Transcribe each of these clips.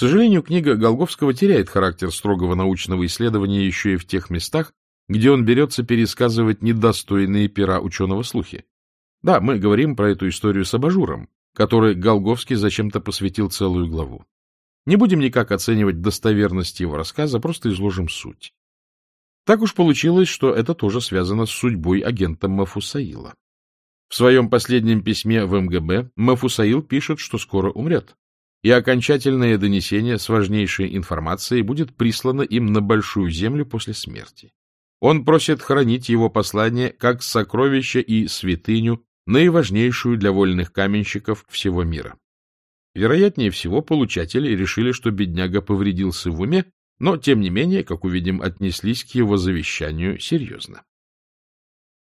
сожалению, книга Голговского теряет характер строгого научного исследования еще и в тех местах, где он берется пересказывать недостойные пера ученого слухи. Да, мы говорим про эту историю с абажуром, которой Голговский зачем-то посвятил целую главу. Не будем никак оценивать достоверность его рассказа, просто изложим суть. Так уж получилось, что это тоже связано с судьбой агента Мафусаила. В своем последнем письме в МГБ Мафусаил пишет, что скоро умрет, и окончательное донесение с важнейшей информацией будет прислано им на Большую Землю после смерти. Он просит хранить его послание как сокровище и святыню, наиважнейшую для вольных каменщиков всего мира. Вероятнее всего, получатели решили, что бедняга повредился в уме, но, тем не менее, как увидим, отнеслись к его завещанию серьезно.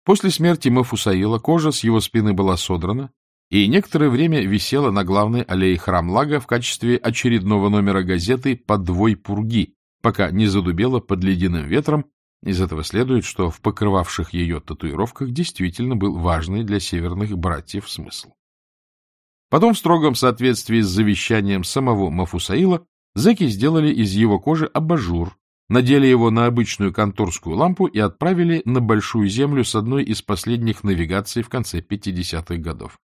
После смерти Мафусаила кожа с его спины была содрана и некоторое время висела на главной аллее Храмлага в качестве очередного номера газеты «Подвой пурги», пока не задубела под ледяным ветром из этого следует, что в покрывавших ее татуировках действительно был важный для северных братьев смысл. Потом, в строгом соответствии с завещанием самого Мафусаила, зэки сделали из его кожи абажур, надели его на обычную конторскую лампу и отправили на Большую Землю с одной из последних навигаций в конце 50-х годов.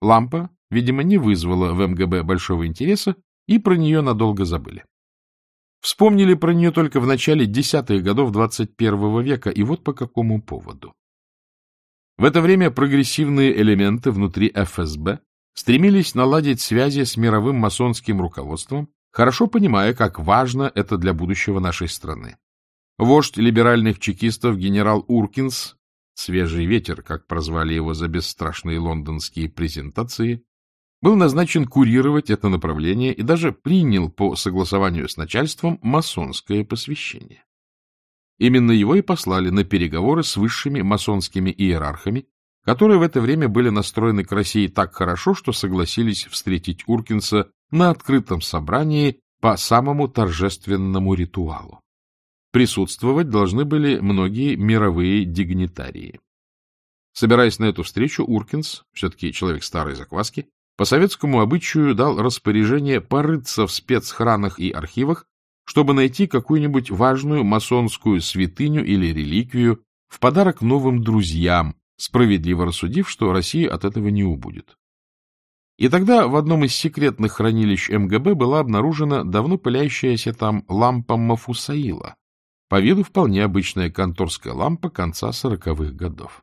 Лампа, видимо, не вызвала в МГБ большого интереса, и про нее надолго забыли. Вспомнили про нее только в начале десятых годов 21 века, и вот по какому поводу. В это время прогрессивные элементы внутри ФСБ стремились наладить связи с мировым масонским руководством, хорошо понимая, как важно это для будущего нашей страны. Вождь либеральных чекистов генерал Уркинс, свежий ветер, как прозвали его за бесстрашные лондонские презентации, был назначен курировать это направление и даже принял по согласованию с начальством масонское посвящение. Именно его и послали на переговоры с высшими масонскими иерархами, которые в это время были настроены к России так хорошо, что согласились встретить Уркинса на открытом собрании по самому торжественному ритуалу. Присутствовать должны были многие мировые дигнитарии. Собираясь на эту встречу, Уркинс, все-таки человек старой закваски, по советскому обычаю дал распоряжение порыться в спецхранах и архивах, чтобы найти какую-нибудь важную масонскую святыню или реликвию в подарок новым друзьям, справедливо рассудив, что Россия от этого не убудет. И тогда в одном из секретных хранилищ МГБ была обнаружена давно пыляющаяся там лампа Мафусаила, по виду вполне обычная конторская лампа конца сороковых годов.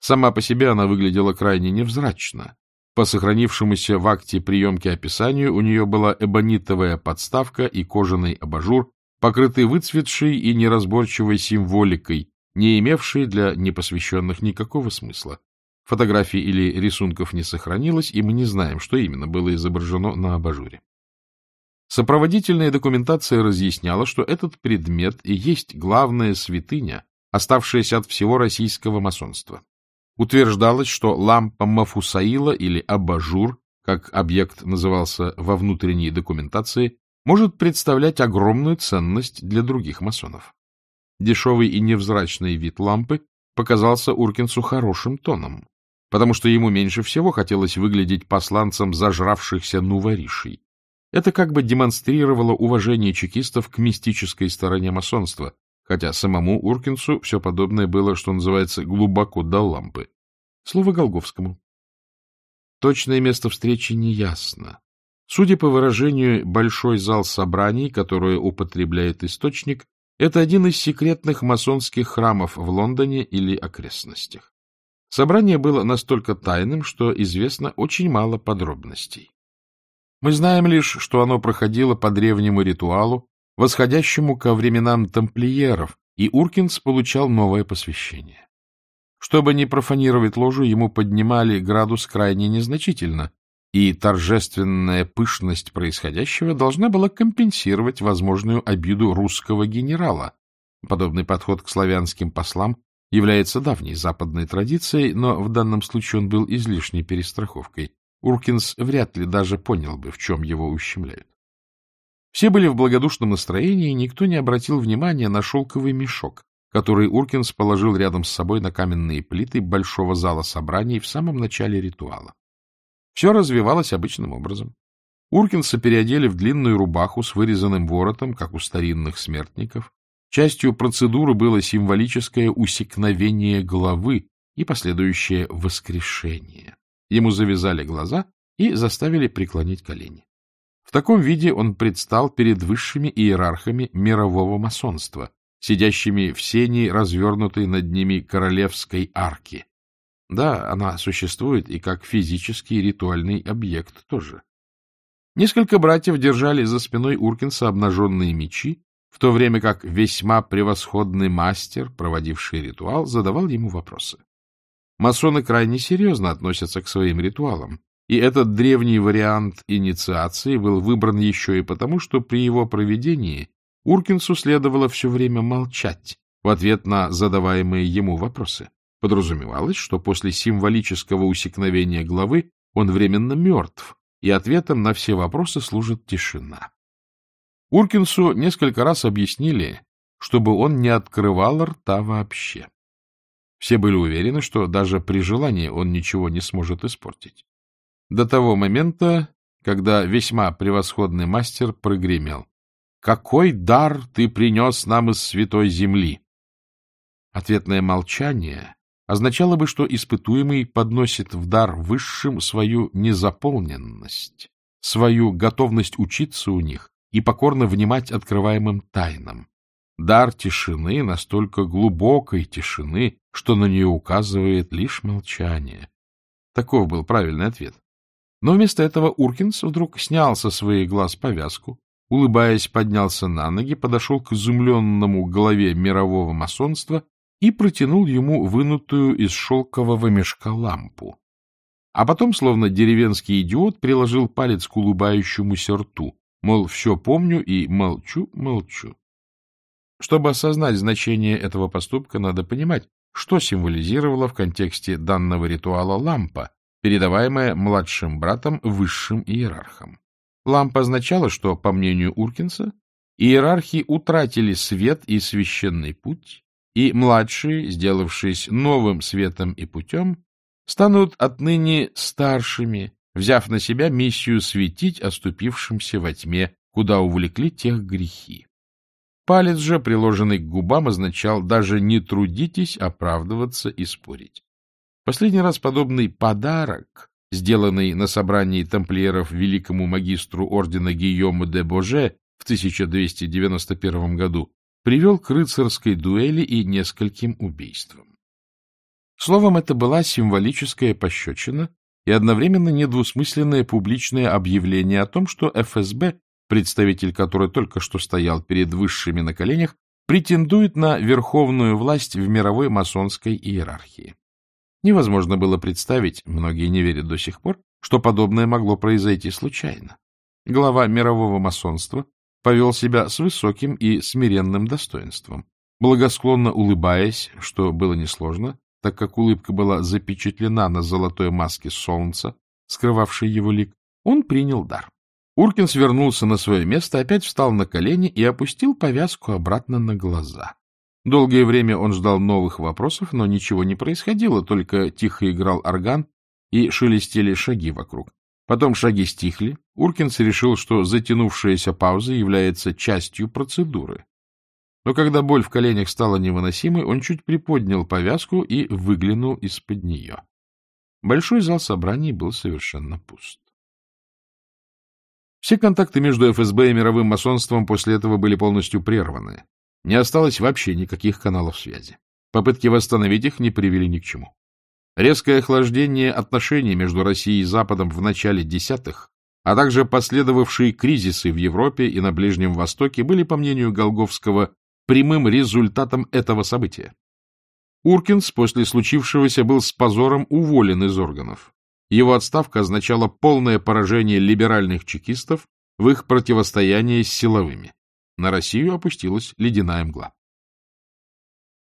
Сама по себе она выглядела крайне невзрачно, по сохранившемуся в акте приемки описанию у нее была эбонитовая подставка и кожаный абажур, покрытый выцветшей и неразборчивой символикой, не имевшей для непосвященных никакого смысла. Фотографий или рисунков не сохранилось, и мы не знаем, что именно было изображено на абажуре. Сопроводительная документация разъясняла, что этот предмет и есть главная святыня, оставшаяся от всего российского масонства. Утверждалось, что лампа Мафусаила или абажур, как объект назывался во внутренней документации, может представлять огромную ценность для других масонов. Дешевый и невзрачный вид лампы показался Уркинсу хорошим тоном, потому что ему меньше всего хотелось выглядеть посланцем зажравшихся нуворишей. Это как бы демонстрировало уважение чекистов к мистической стороне масонства, хотя самому Уркинсу все подобное было, что называется, глубоко до лампы. Слово Голговскому. Точное место встречи неясно. Судя по выражению «большой зал собраний», которое употребляет источник, это один из секретных масонских храмов в Лондоне или окрестностях. Собрание было настолько тайным, что известно очень мало подробностей. Мы знаем лишь, что оно проходило по древнему ритуалу, восходящему ко временам тамплиеров, и Уркинс получал новое посвящение. Чтобы не профанировать ложу, ему поднимали градус крайне незначительно, и торжественная пышность происходящего должна была компенсировать возможную обиду русского генерала. Подобный подход к славянским послам является давней западной традицией, но в данном случае он был излишней перестраховкой. Уркинс вряд ли даже понял бы, в чем его ущемляют. Все были в благодушном настроении, и никто не обратил внимания на шелковый мешок, который Уркинс положил рядом с собой на каменные плиты большого зала собраний в самом начале ритуала. Все развивалось обычным образом. Уркинса переодели в длинную рубаху с вырезанным воротом, как у старинных смертников. Частью процедуры было символическое усекновение головы и последующее воскрешение. Ему завязали глаза и заставили преклонить колени. В таком виде он предстал перед высшими иерархами мирового масонства, сидящими в сени, развернутой над ними королевской арки. Да, она существует и как физический ритуальный объект тоже. Несколько братьев держали за спиной Уркинса обнаженные мечи, в то время как весьма превосходный мастер, проводивший ритуал, задавал ему вопросы. Масоны крайне серьезно относятся к своим ритуалам, и этот древний вариант инициации был выбран еще и потому, что при его проведении Уркинсу следовало все время молчать в ответ на задаваемые ему вопросы. Подразумевалось, что после символического усекновения главы он временно мертв, и ответом на все вопросы служит тишина. Уркинсу несколько раз объяснили, чтобы он не открывал рта вообще. Все были уверены, что даже при желании он ничего не сможет испортить. До того момента, когда весьма превосходный мастер прогремел. «Какой дар ты принес нам из святой земли?» Ответное молчание означало бы, что испытуемый подносит в дар высшим свою незаполненность, свою готовность учиться у них и покорно внимать открываемым тайнам. Дар тишины настолько глубокой тишины, что на нее указывает лишь молчание. Таков был правильный ответ. Но вместо этого Уркинс вдруг снял со своих глаз повязку, улыбаясь, поднялся на ноги, подошел к изумленному голове мирового масонства и протянул ему вынутую из шелкового мешка лампу. А потом, словно деревенский идиот, приложил палец к улыбающемуся рту, мол, все помню и молчу, молчу. Чтобы осознать значение этого поступка, надо понимать, что символизировала в контексте данного ритуала лампа, передаваемая младшим братом высшим иерархам. Лампа означала, что, по мнению Уркинса, иерархи утратили свет и священный путь, и младшие, сделавшись новым светом и путем, станут отныне старшими, взяв на себя миссию светить оступившимся во тьме, куда увлекли тех грехи. Палец же, приложенный к губам, означал даже не трудитесь оправдываться и спорить. Последний раз подобный подарок, сделанный на собрании тамплиеров великому магистру ордена Гийому де Боже в 1291 году, привел к рыцарской дуэли и нескольким убийствам. Словом, это была символическая пощечина и одновременно недвусмысленное публичное объявление о том, что ФСБ, представитель которой только что стоял перед высшими на коленях, претендует на верховную власть в мировой масонской иерархии. Невозможно было представить, многие не верят до сих пор, что подобное могло произойти случайно. Глава мирового масонства повел себя с высоким и смиренным достоинством. Благосклонно улыбаясь, что было несложно, так как улыбка была запечатлена на золотой маске солнца, скрывавшей его лик, он принял дар. Уркинс вернулся на свое место, опять встал на колени и опустил повязку обратно на глаза. Долгое время он ждал новых вопросов, но ничего не происходило, только тихо играл орган и шелестели шаги вокруг. Потом шаги стихли. Уркинс решил, что затянувшаяся пауза является частью процедуры. Но когда боль в коленях стала невыносимой, он чуть приподнял повязку и выглянул из-под нее. Большой зал собраний был совершенно пуст. Все контакты между ФСБ и мировым масонством после этого были полностью прерваны. Не осталось вообще никаких каналов связи. Попытки восстановить их не привели ни к чему. Резкое охлаждение отношений между Россией и Западом в начале десятых, а также последовавшие кризисы в Европе и на Ближнем Востоке были, по мнению Голговского, прямым результатом этого события. Уркинс после случившегося был с позором уволен из органов. Его отставка означала полное поражение либеральных чекистов в их противостоянии с силовыми. На Россию опустилась ледяная мгла.